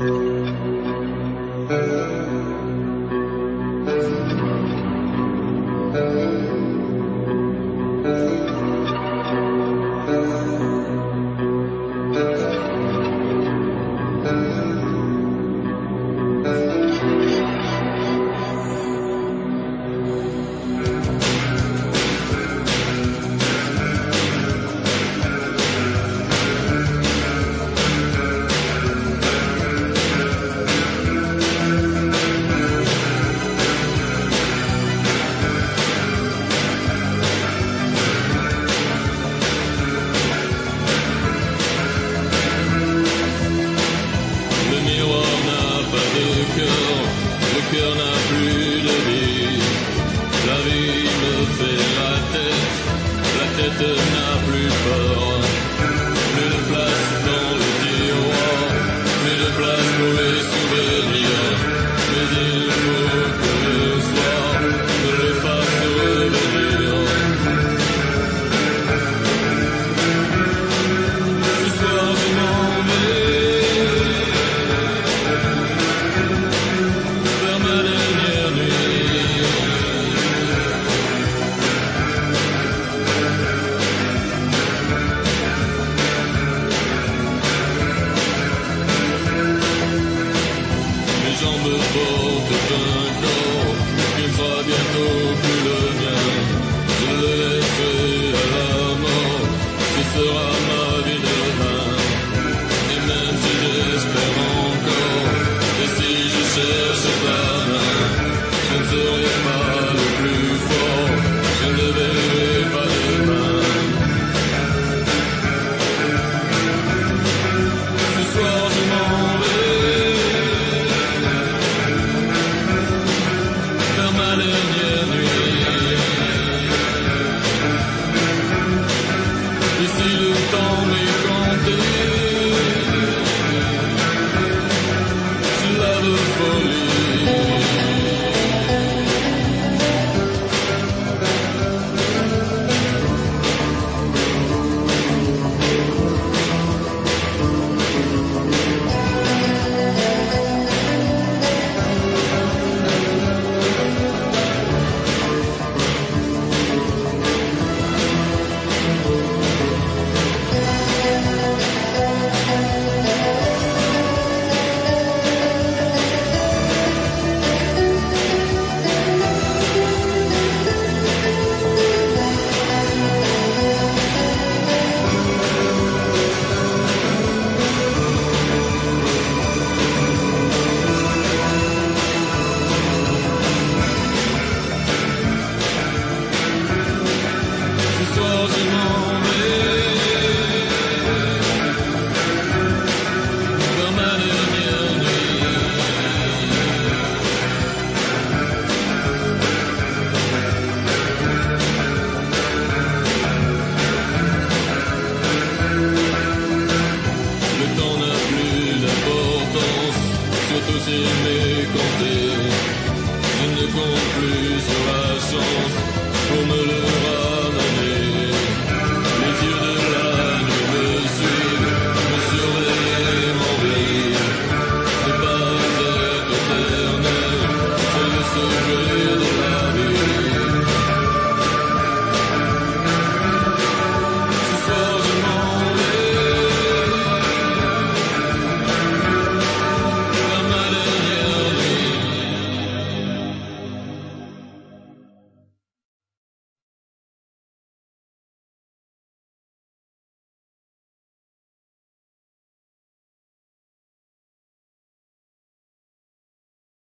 Je ne compte plus sur pour me